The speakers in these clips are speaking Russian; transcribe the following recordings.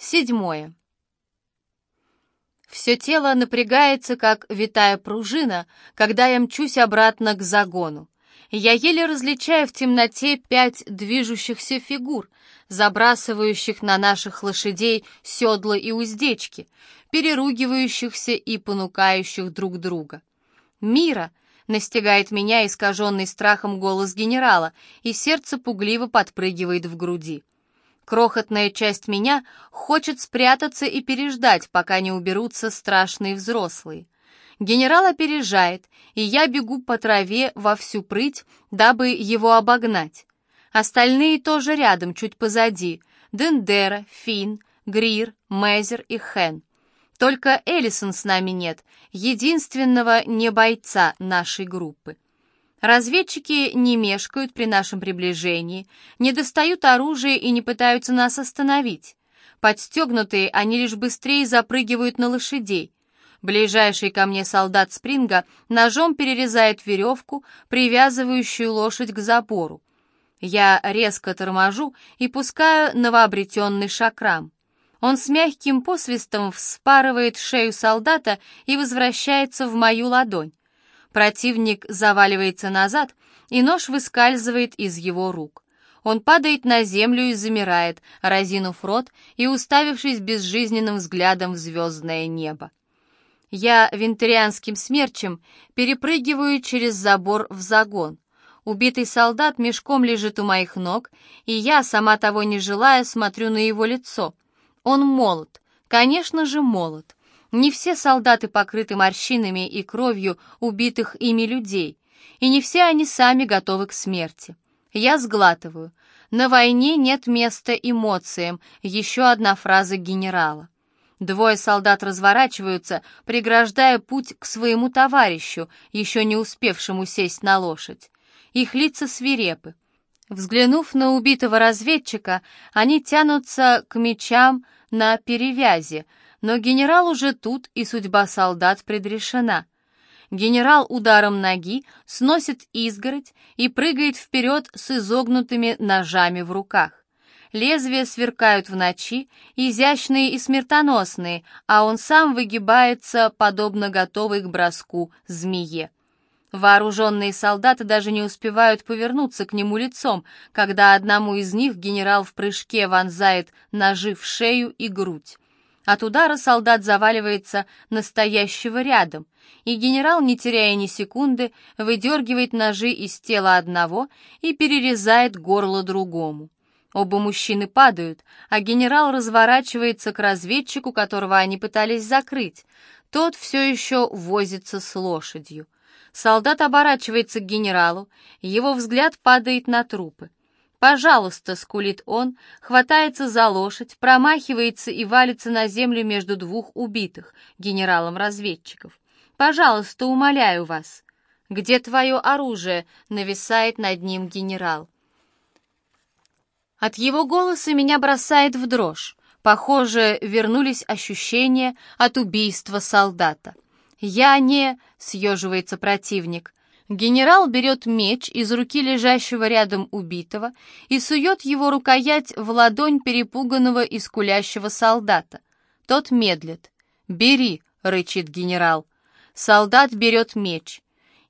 Седьмое. Все тело напрягается, как витая пружина, когда я мчусь обратно к загону. Я еле различаю в темноте пять движущихся фигур, забрасывающих на наших лошадей седла и уздечки, переругивающихся и понукающих друг друга. «Мира!» — настигает меня искаженный страхом голос генерала, и сердце пугливо подпрыгивает в груди. Крохотная часть меня хочет спрятаться и переждать, пока не уберутся страшные взрослые. Генерал опережает, и я бегу по траве во всю прыть, дабы его обогнать. Остальные тоже рядом, чуть позади. Дендера, Фин, Грир, Мезер и Хен. Только Эллисон с нами нет, единственного не бойца нашей группы. Разведчики не мешкают при нашем приближении, не достают оружие и не пытаются нас остановить. Подстегнутые, они лишь быстрее запрыгивают на лошадей. Ближайший ко мне солдат Спринга ножом перерезает веревку, привязывающую лошадь к забору. Я резко торможу и пускаю новообретенный шакрам. Он с мягким посвистом вспарывает шею солдата и возвращается в мою ладонь. Противник заваливается назад, и нож выскальзывает из его рук. Он падает на землю и замирает, разинув рот и уставившись безжизненным взглядом в звездное небо. Я винтерианским смерчем перепрыгиваю через забор в загон. Убитый солдат мешком лежит у моих ног, и я, сама того не желая, смотрю на его лицо. Он молод, конечно же молод. Не все солдаты покрыты морщинами и кровью убитых ими людей, и не все они сами готовы к смерти. Я сглатываю. На войне нет места эмоциям, еще одна фраза генерала. Двое солдат разворачиваются, преграждая путь к своему товарищу, еще не успевшему сесть на лошадь. Их лица свирепы. Взглянув на убитого разведчика, они тянутся к мечам на перевязи, но генерал уже тут, и судьба солдат предрешена. Генерал ударом ноги сносит изгородь и прыгает вперед с изогнутыми ножами в руках. Лезвия сверкают в ночи, изящные и смертоносные, а он сам выгибается, подобно готовой к броску змее. Вооруженные солдаты даже не успевают повернуться к нему лицом, когда одному из них генерал в прыжке вонзает ножи в шею и грудь. От удара солдат заваливается настоящего рядом, и генерал, не теряя ни секунды, выдергивает ножи из тела одного и перерезает горло другому. Оба мужчины падают, а генерал разворачивается к разведчику, которого они пытались закрыть. Тот все еще возится с лошадью. Солдат оборачивается к генералу, его взгляд падает на трупы. «Пожалуйста», — скулит он, хватается за лошадь, промахивается и валится на землю между двух убитых, генералом-разведчиков. «Пожалуйста, умоляю вас». «Где твое оружие?» — нависает над ним генерал. От его голоса меня бросает в дрожь. Похоже, вернулись ощущения от убийства солдата. «Я не...» — съеживается противник. Генерал берет меч из руки лежащего рядом убитого и сует его рукоять в ладонь перепуганного и скулящего солдата. Тот медлит. «Бери», — рычит генерал. Солдат берет меч.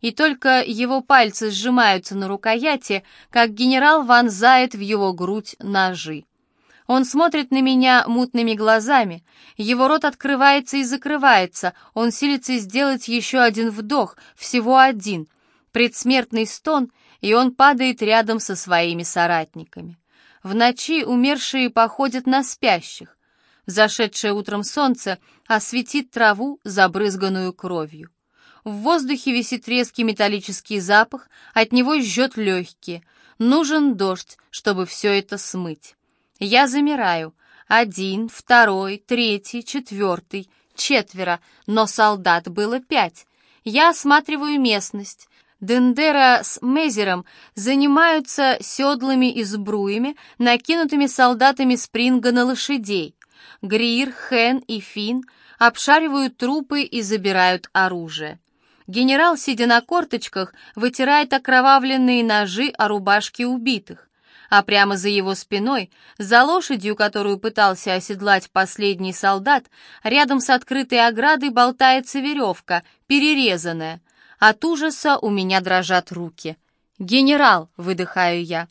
И только его пальцы сжимаются на рукояти, как генерал вонзает в его грудь ножи. Он смотрит на меня мутными глазами, его рот открывается и закрывается, он силится сделать еще один вдох, всего один — предсмертный стон, и он падает рядом со своими соратниками. В ночи умершие походят на спящих. Зашедшее утром солнце осветит траву, забрызганную кровью. В воздухе висит резкий металлический запах, от него жжет легкие. Нужен дождь, чтобы все это смыть. Я замираю. Один, второй, третий, четвертый, четверо, но солдат было пять. Я осматриваю местность. Дендера с Мезером занимаются седлами и сбруями, накинутыми солдатами Спринга на лошадей. Грир, Хен и Фин обшаривают трупы и забирают оружие. Генерал, сидя на корточках, вытирает окровавленные ножи о рубашки убитых. а прямо за его спиной, за лошадью, которую пытался оседлать последний солдат, рядом с открытой оградой болтается веревка, перерезанная. От ужаса у меня дрожат руки. «Генерал!» — выдыхаю я.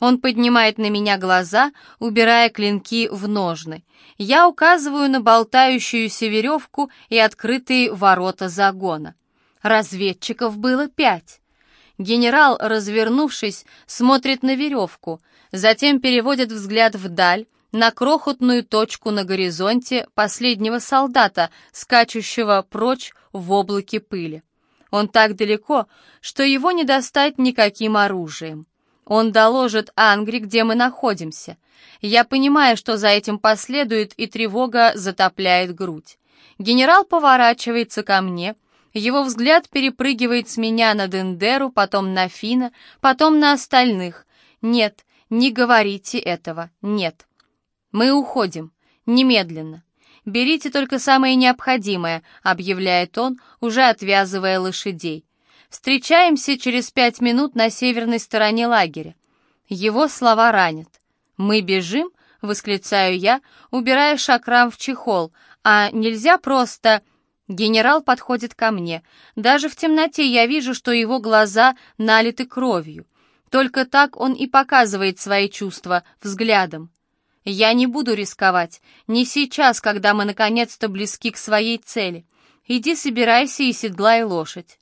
Он поднимает на меня глаза, убирая клинки в ножны. Я указываю на болтающуюся веревку и открытые ворота загона. Разведчиков было пять. Генерал, развернувшись, смотрит на веревку, затем переводит взгляд вдаль, на крохотную точку на горизонте последнего солдата, скачущего прочь в облаке пыли. Он так далеко, что его не достать никаким оружием. Он доложит Ангри, где мы находимся. Я понимаю, что за этим последует, и тревога затопляет грудь. Генерал поворачивается ко мне. Его взгляд перепрыгивает с меня на Дендеру, потом на Фина, потом на остальных. Нет, не говорите этого, нет. Мы уходим. Немедленно. «Берите только самое необходимое», — объявляет он, уже отвязывая лошадей. Встречаемся через пять минут на северной стороне лагеря. Его слова ранят. «Мы бежим?» — восклицаю я, убирая шакрам в чехол. «А нельзя просто...» Генерал подходит ко мне. Даже в темноте я вижу, что его глаза налиты кровью. Только так он и показывает свои чувства взглядом. Я не буду рисковать. Не сейчас, когда мы наконец-то близки к своей цели. Иди собирайся и седлай лошадь.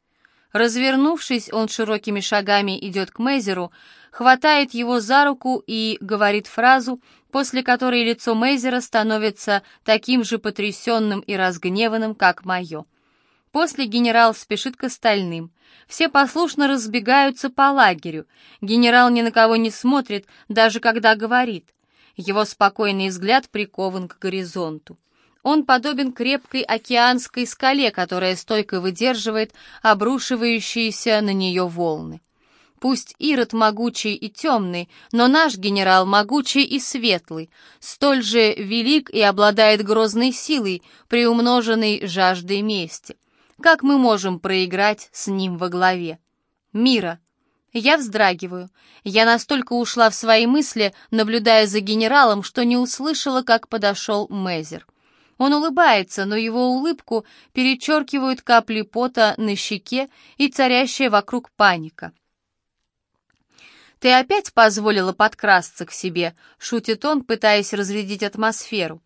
Развернувшись, он широкими шагами идет к Мейзеру, хватает его за руку и говорит фразу, после которой лицо Мейзера становится таким же потрясенным и разгневанным, как мое. После генерал спешит к остальным. Все послушно разбегаются по лагерю. Генерал ни на кого не смотрит, даже когда говорит. Его спокойный взгляд прикован к горизонту. Он подобен крепкой океанской скале, которая стойко выдерживает обрушивающиеся на нее волны. Пусть Ирод могучий и темный, но наш генерал могучий и светлый, столь же велик и обладает грозной силой, приумноженной жаждой мести. Как мы можем проиграть с ним во главе? Мира. Я вздрагиваю. Я настолько ушла в свои мысли, наблюдая за генералом, что не услышала, как подошел Мезер. Он улыбается, но его улыбку перечеркивают капли пота на щеке и царящая вокруг паника. «Ты опять позволила подкрасться к себе?» — шутит он, пытаясь разрядить атмосферу.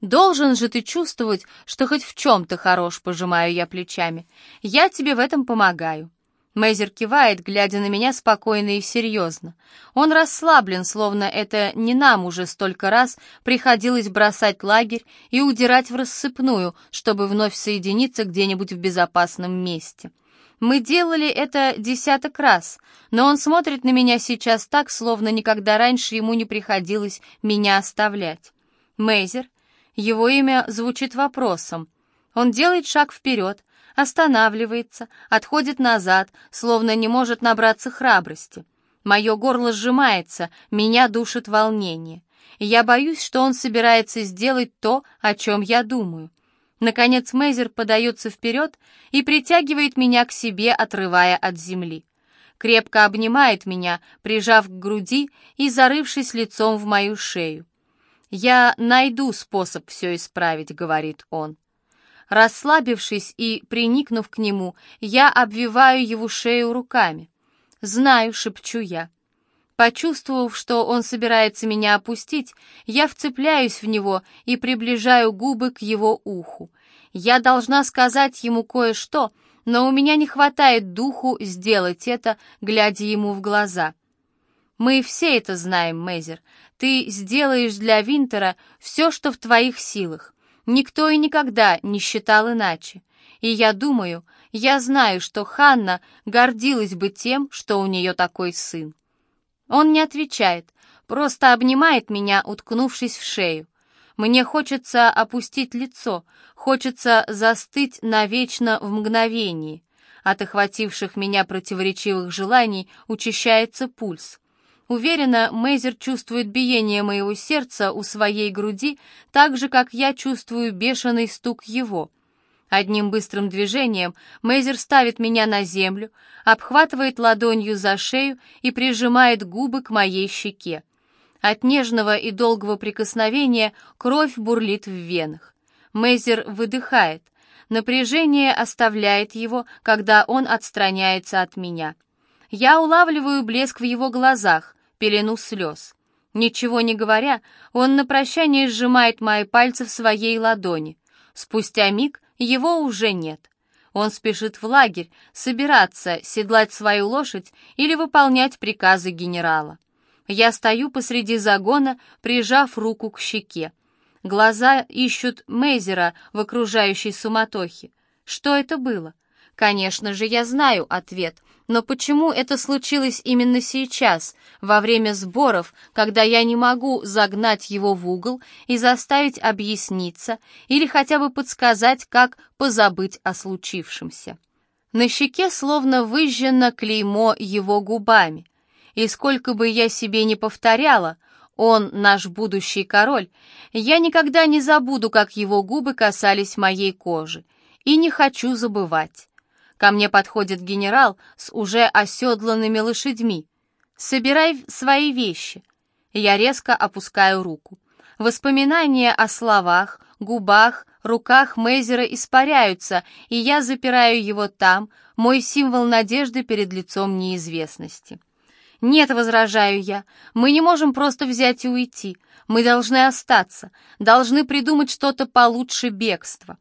«Должен же ты чувствовать, что хоть в чем-то хорош», — пожимаю я плечами. «Я тебе в этом помогаю». Мейзер кивает, глядя на меня спокойно и серьезно. Он расслаблен, словно это не нам уже столько раз приходилось бросать лагерь и удирать в рассыпную, чтобы вновь соединиться где-нибудь в безопасном месте. Мы делали это десяток раз, но он смотрит на меня сейчас так, словно никогда раньше ему не приходилось меня оставлять. Мейзер, его имя звучит вопросом. Он делает шаг вперед, останавливается, отходит назад, словно не может набраться храбрости. Мое горло сжимается, меня душит волнение. Я боюсь, что он собирается сделать то, о чем я думаю. Наконец Мейзер подается вперед и притягивает меня к себе, отрывая от земли. Крепко обнимает меня, прижав к груди и зарывшись лицом в мою шею. «Я найду способ все исправить», — говорит он. Расслабившись и приникнув к нему, я обвиваю его шею руками. «Знаю», — шепчу я. Почувствовав, что он собирается меня опустить, я вцепляюсь в него и приближаю губы к его уху. Я должна сказать ему кое-что, но у меня не хватает духу сделать это, глядя ему в глаза. Мы все это знаем, Мейзер. Ты сделаешь для Винтера все, что в твоих силах. Никто и никогда не считал иначе. И я думаю, я знаю, что Ханна гордилась бы тем, что у нее такой сын. Он не отвечает, просто обнимает меня, уткнувшись в шею. Мне хочется опустить лицо, хочется застыть навечно в мгновении. От охвативших меня противоречивых желаний учащается пульс. Уверена, Мейзер чувствует биение моего сердца у своей груди, так же, как я чувствую бешеный стук его. Одним быстрым движением Мейзер ставит меня на землю, обхватывает ладонью за шею и прижимает губы к моей щеке. От нежного и долгого прикосновения кровь бурлит в венах. Мейзер выдыхает. Напряжение оставляет его, когда он отстраняется от меня. Я улавливаю блеск в его глазах, пелену слез. Ничего не говоря, он на прощание сжимает мои пальцы в своей ладони. Спустя миг его уже нет. Он спешит в лагерь, собираться, седлать свою лошадь или выполнять приказы генерала. Я стою посреди загона, прижав руку к щеке. Глаза ищут Мейзера в окружающей суматохе. Что это было? Конечно же, я знаю ответ, но почему это случилось именно сейчас, во время сборов, когда я не могу загнать его в угол и заставить объясниться или хотя бы подсказать, как позабыть о случившемся? На щеке словно выжжено клеймо его губами. И сколько бы я себе не повторяла, он наш будущий король, я никогда не забуду, как его губы касались моей кожи, и не хочу забывать. Ко мне подходит генерал с уже оседланными лошадьми. «Собирай свои вещи». Я резко опускаю руку. Воспоминания о словах, губах, руках Мейзера испаряются, и я запираю его там, мой символ надежды перед лицом неизвестности. «Нет», — возражаю я, — «мы не можем просто взять и уйти. Мы должны остаться, должны придумать что-то получше бегства».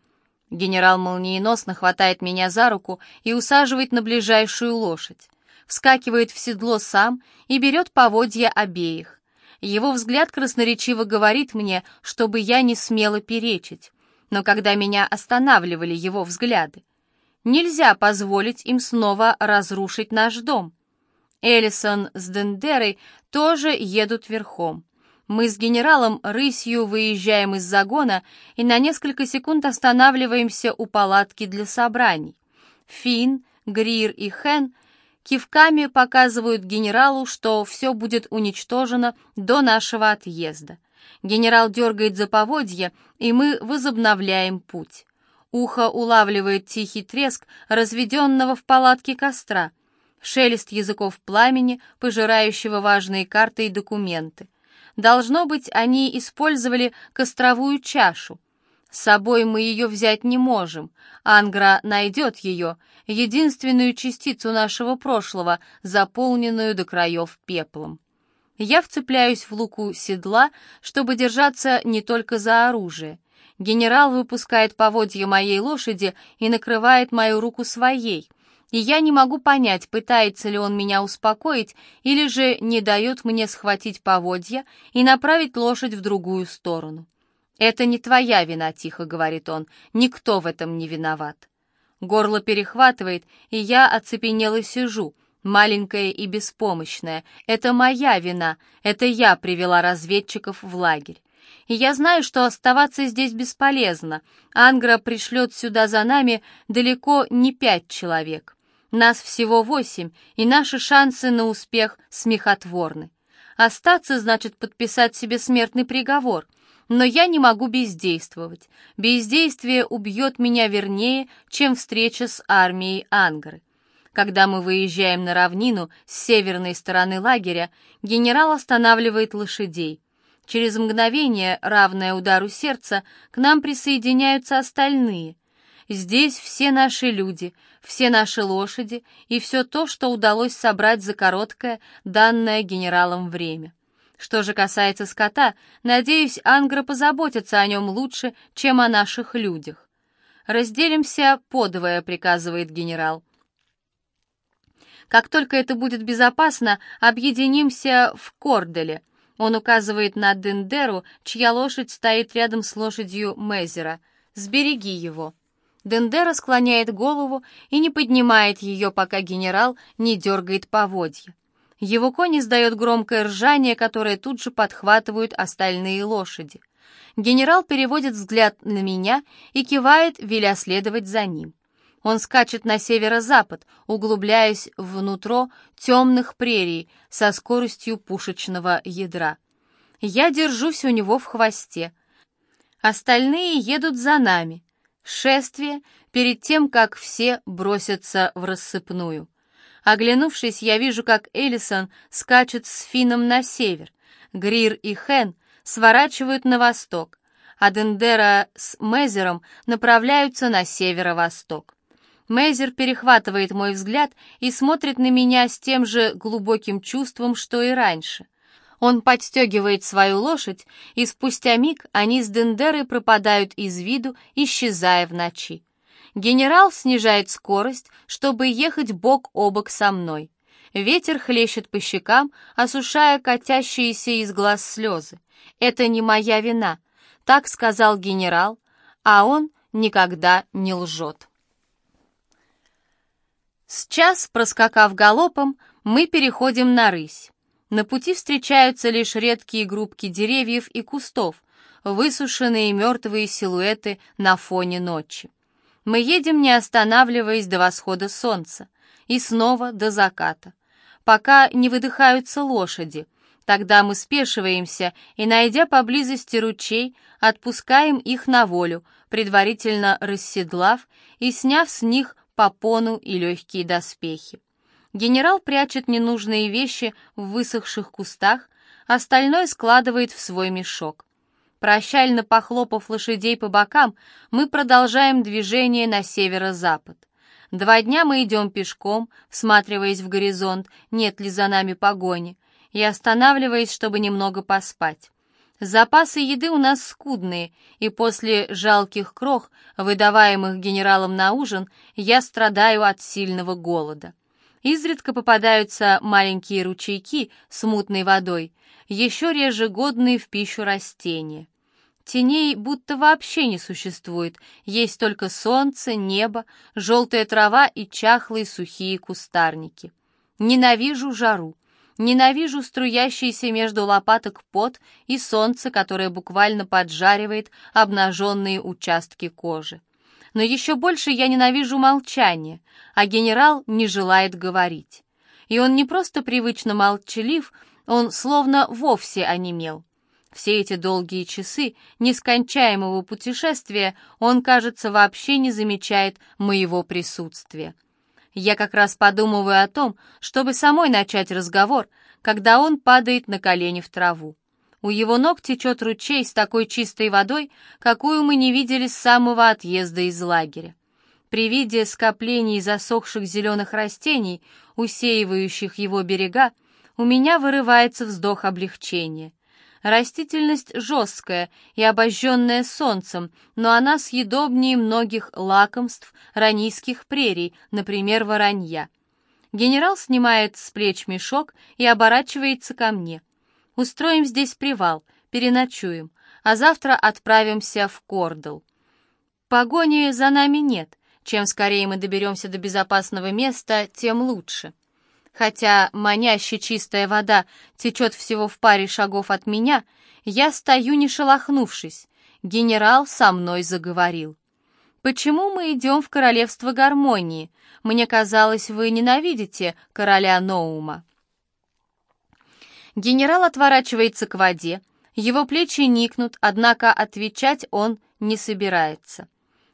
Генерал молниеносно хватает меня за руку и усаживает на ближайшую лошадь. Вскакивает в седло сам и берет поводья обеих. Его взгляд красноречиво говорит мне, чтобы я не смела перечить. Но когда меня останавливали его взгляды, нельзя позволить им снова разрушить наш дом. Эллисон с Дендерой тоже едут верхом. Мы с генералом рысью выезжаем из загона и на несколько секунд останавливаемся у палатки для собраний. Финн, Грир и Хен кивками показывают генералу, что все будет уничтожено до нашего отъезда. Генерал дергает за поводья, и мы возобновляем путь. Ухо улавливает тихий треск разведенного в палатке костра, шелест языков пламени, пожирающего важные карты и документы. Должно быть, они использовали костровую чашу. С собой мы ее взять не можем. Ангра найдет ее, единственную частицу нашего прошлого, заполненную до краев пеплом. Я вцепляюсь в луку седла, чтобы держаться не только за оружие. Генерал выпускает поводья моей лошади и накрывает мою руку своей и я не могу понять, пытается ли он меня успокоить или же не дает мне схватить поводья и направить лошадь в другую сторону. «Это не твоя вина», — тихо говорит он, — «никто в этом не виноват». Горло перехватывает, и я оцепенела сижу, маленькая и беспомощная. Это моя вина, это я привела разведчиков в лагерь. И я знаю, что оставаться здесь бесполезно. Ангра пришлет сюда за нами далеко не пять человек. Нас всего восемь, и наши шансы на успех смехотворны. Остаться значит подписать себе смертный приговор, но я не могу бездействовать. Бездействие убьет меня вернее, чем встреча с армией Ангры. Когда мы выезжаем на равнину с северной стороны лагеря, генерал останавливает лошадей. Через мгновение, равное удару сердца, к нам присоединяются остальные — Здесь все наши люди, все наши лошади и все то, что удалось собрать за короткое, данное генералом время. Что же касается скота, надеюсь, Ангра позаботится о нем лучше, чем о наших людях. «Разделимся подвое», — приказывает генерал. «Как только это будет безопасно, объединимся в Корделе». Он указывает на Дендеру, чья лошадь стоит рядом с лошадью Мезера. «Сбереги его». Дендера склоняет голову и не поднимает ее, пока генерал не дергает поводья. Его конь издает громкое ржание, которое тут же подхватывают остальные лошади. Генерал переводит взгляд на меня и кивает, веля следовать за ним. Он скачет на северо-запад, углубляясь внутрь темных прерий со скоростью пушечного ядра. Я держусь у него в хвосте. Остальные едут за нами. Шествие перед тем, как все бросятся в рассыпную. Оглянувшись, я вижу, как Эллисон скачет с Фином на север. Грир и Хен сворачивают на восток, а Дендера с Мезером направляются на северо-восток. Мейзер перехватывает мой взгляд и смотрит на меня с тем же глубоким чувством, что и раньше. Он подстегивает свою лошадь, и спустя миг они с Дендерой пропадают из виду, исчезая в ночи. Генерал снижает скорость, чтобы ехать бок о бок со мной. Ветер хлещет по щекам, осушая катящиеся из глаз слезы. Это не моя вина, так сказал генерал, а он никогда не лжет. Сейчас, проскакав галопом, мы переходим на рысь. На пути встречаются лишь редкие группки деревьев и кустов, высушенные мертвые силуэты на фоне ночи. Мы едем, не останавливаясь до восхода солнца, и снова до заката, пока не выдыхаются лошади. Тогда мы спешиваемся и, найдя поблизости ручей, отпускаем их на волю, предварительно расседлав и сняв с них попону и легкие доспехи. Генерал прячет ненужные вещи в высохших кустах, остальное складывает в свой мешок. Прощально похлопав лошадей по бокам, мы продолжаем движение на северо-запад. Два дня мы идем пешком, всматриваясь в горизонт, нет ли за нами погони, и останавливаясь, чтобы немного поспать. Запасы еды у нас скудные, и после жалких крох, выдаваемых генералом на ужин, я страдаю от сильного голода. Изредка попадаются маленькие ручейки с мутной водой, еще реже годные в пищу растения. Теней будто вообще не существует, есть только солнце, небо, желтая трава и чахлые сухие кустарники. Ненавижу жару. Ненавижу струящийся между лопаток пот и солнце, которое буквально поджаривает обнаженные участки кожи. Но еще больше я ненавижу молчание, а генерал не желает говорить. И он не просто привычно молчалив, он словно вовсе онемел. Все эти долгие часы нескончаемого путешествия он, кажется, вообще не замечает моего присутствия. Я как раз подумываю о том, чтобы самой начать разговор, когда он падает на колени в траву. У его ног течет ручей с такой чистой водой, какую мы не видели с самого отъезда из лагеря. При виде скоплений засохших зеленых растений, усеивающих его берега, у меня вырывается вздох облегчения. Растительность жесткая и обожженная солнцем, но она съедобнее многих лакомств ранийских прерий, например, воронья. Генерал снимает с плеч мешок и оборачивается ко мне. «Устроим здесь привал, переночуем, а завтра отправимся в Кордл. Погони за нами нет. Чем скорее мы доберемся до безопасного места, тем лучше». Хотя маняще чистая вода течет всего в паре шагов от меня, я стою не шелохнувшись. Генерал со мной заговорил. «Почему мы идем в королевство гармонии? Мне казалось, вы ненавидите короля Ноума». Генерал отворачивается к воде, его плечи никнут, однако отвечать он не собирается.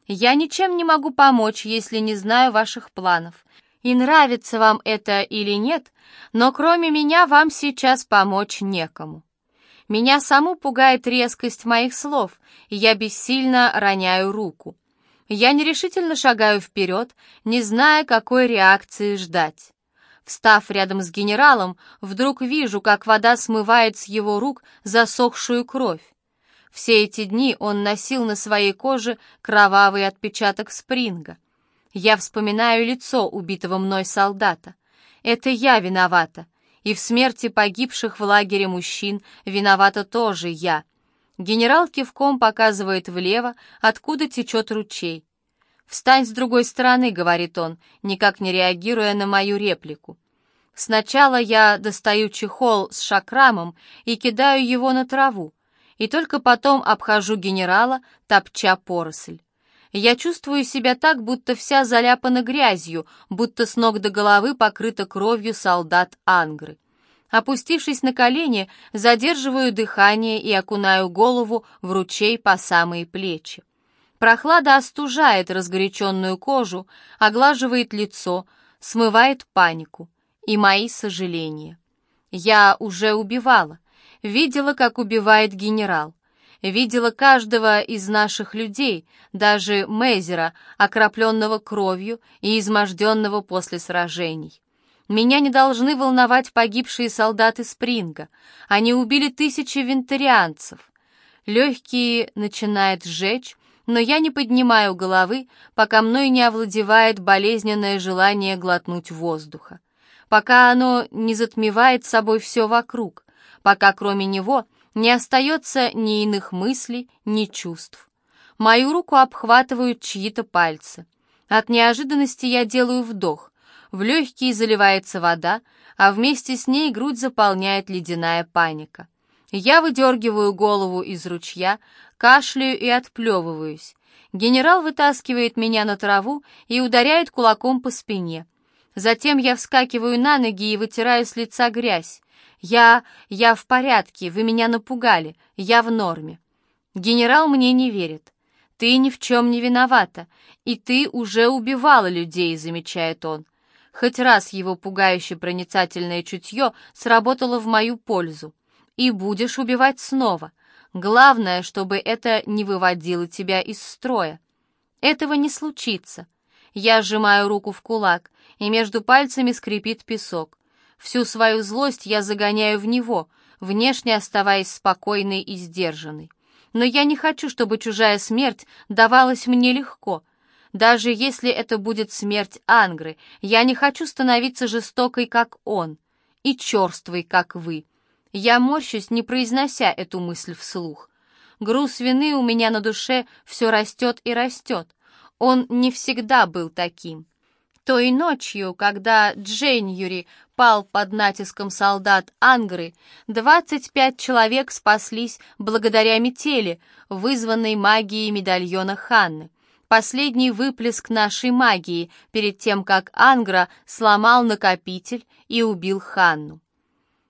«Я ничем не могу помочь, если не знаю ваших планов. И нравится вам это или нет, но кроме меня вам сейчас помочь некому. Меня саму пугает резкость моих слов, и я бессильно роняю руку. Я нерешительно шагаю вперед, не зная, какой реакции ждать. Встав рядом с генералом, вдруг вижу, как вода смывает с его рук засохшую кровь. Все эти дни он носил на своей коже кровавый отпечаток спринга. Я вспоминаю лицо убитого мной солдата. Это я виновата. И в смерти погибших в лагере мужчин виновата тоже я. Генерал кивком показывает влево, откуда течет ручей. «Встань с другой стороны», — говорит он, никак не реагируя на мою реплику. Сначала я достаю чехол с шакрамом и кидаю его на траву, и только потом обхожу генерала, топча поросль. Я чувствую себя так, будто вся заляпана грязью, будто с ног до головы покрыта кровью солдат Ангры. Опустившись на колени, задерживаю дыхание и окунаю голову в ручей по самые плечи. Прохлада остужает разгоряченную кожу, оглаживает лицо, смывает панику и мои сожаления. Я уже убивала, видела, как убивает генерал, видела каждого из наших людей, даже Мейзера, окропленного кровью и изможденного после сражений. Меня не должны волновать погибшие солдаты Спринга. Они убили тысячи винтерианцев. Легкие начинает сжечь, но я не поднимаю головы, пока мной не овладевает болезненное желание глотнуть воздуха, пока оно не затмевает собой все вокруг, пока кроме него не остается ни иных мыслей, ни чувств. Мою руку обхватывают чьи-то пальцы. От неожиданности я делаю вдох. В легкие заливается вода, а вместе с ней грудь заполняет ледяная паника. Я выдергиваю голову из ручья, кашляю и отплевываюсь. Генерал вытаскивает меня на траву и ударяет кулаком по спине. Затем я вскакиваю на ноги и вытираю с лица грязь. Я... я в порядке, вы меня напугали, я в норме. Генерал мне не верит. Ты ни в чем не виновата, и ты уже убивала людей, замечает он. Хоть раз его пугающе проницательное чутье сработало в мою пользу и будешь убивать снова. Главное, чтобы это не выводило тебя из строя. Этого не случится. Я сжимаю руку в кулак, и между пальцами скрипит песок. Всю свою злость я загоняю в него, внешне оставаясь спокойной и сдержанной. Но я не хочу, чтобы чужая смерть давалась мне легко. Даже если это будет смерть Ангры, я не хочу становиться жестокой, как он, и черствой, как вы. Я морщусь, не произнося эту мысль вслух. Груз вины у меня на душе все растет и растет. Он не всегда был таким. Той ночью, когда Дженюри пал под натиском солдат Ангры, 25 человек спаслись благодаря метели, вызванной магией медальона Ханны. Последний выплеск нашей магии перед тем, как Ангра сломал накопитель и убил Ханну.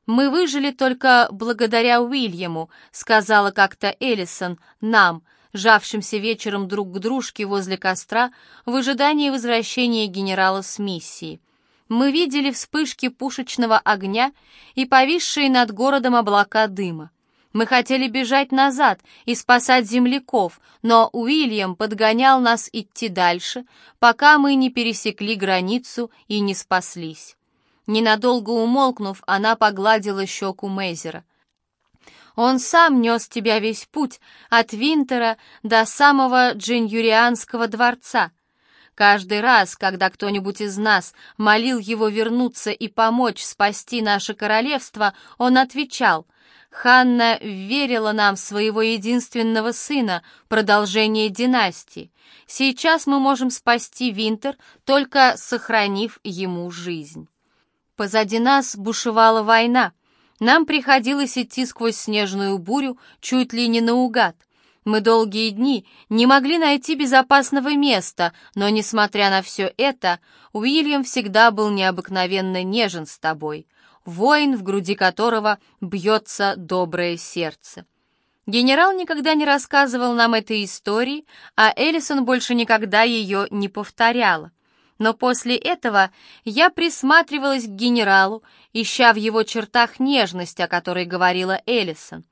«Мы выжили только благодаря Уильяму», — сказала как-то Эллисон нам, жавшимся вечером друг к дружке возле костра в ожидании возвращения генерала с миссии. Мы видели вспышки пушечного огня и повисшие над городом облака дыма. Мы хотели бежать назад и спасать земляков, но Уильям подгонял нас идти дальше, пока мы не пересекли границу и не спаслись. Ненадолго умолкнув, она погладила щеку Мейзера. «Он сам нес тебя весь путь, от Винтера до самого Джинюрианского дворца. Каждый раз, когда кто-нибудь из нас молил его вернуться и помочь спасти наше королевство, он отвечал, «Ханна верила нам своего единственного сына, продолжение династии. Сейчас мы можем спасти Винтер, только сохранив ему жизнь». Позади нас бушевала война. Нам приходилось идти сквозь снежную бурю чуть ли не наугад. Мы долгие дни не могли найти безопасного места, но, несмотря на все это, Уильям всегда был необыкновенно нежен с тобой, воин, в груди которого бьется доброе сердце. Генерал никогда не рассказывал нам этой истории, а Эллисон больше никогда ее не повторяла. Но после этого я присматривалась к генералу, ища в его чертах нежность, о которой говорила Эллисон.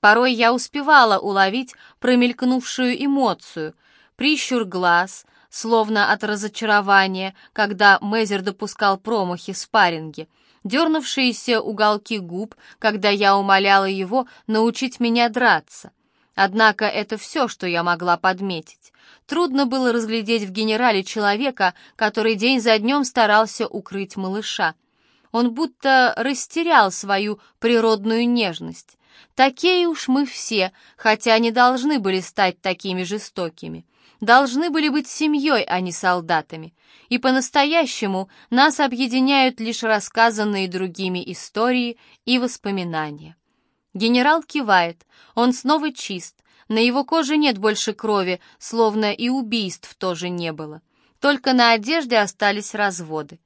Порой я успевала уловить промелькнувшую эмоцию, прищур глаз, словно от разочарования, когда Мезер допускал промахи в спарринге, дернувшиеся уголки губ, когда я умоляла его научить меня драться. Однако это все, что я могла подметить. Трудно было разглядеть в генерале человека, который день за днем старался укрыть малыша. Он будто растерял свою природную нежность. Такие уж мы все, хотя не должны были стать такими жестокими. Должны были быть семьей, а не солдатами. И по-настоящему нас объединяют лишь рассказанные другими истории и воспоминания. Генерал кивает, он снова чист, на его коже нет больше крови, словно и убийств тоже не было. Только на одежде остались разводы.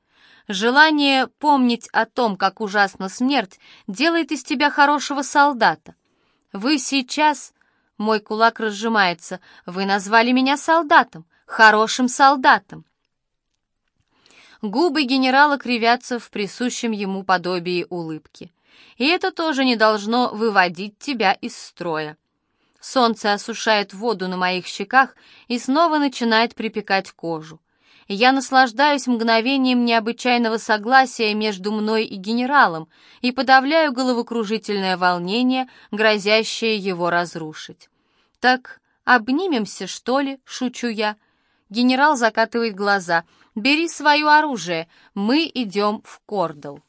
Желание помнить о том, как ужасна смерть, делает из тебя хорошего солдата. Вы сейчас Мой кулак разжимается. «Вы назвали меня солдатом, хорошим солдатом». Губы генерала кривятся в присущем ему подобии улыбки. И это тоже не должно выводить тебя из строя. Солнце осушает воду на моих щеках и снова начинает припекать кожу. Я наслаждаюсь мгновением необычайного согласия между мной и генералом и подавляю головокружительное волнение, грозящее его разрушить. «Так обнимемся, что ли?» — шучу я. Генерал закатывает глаза. «Бери свое оружие, мы идем в Кордал».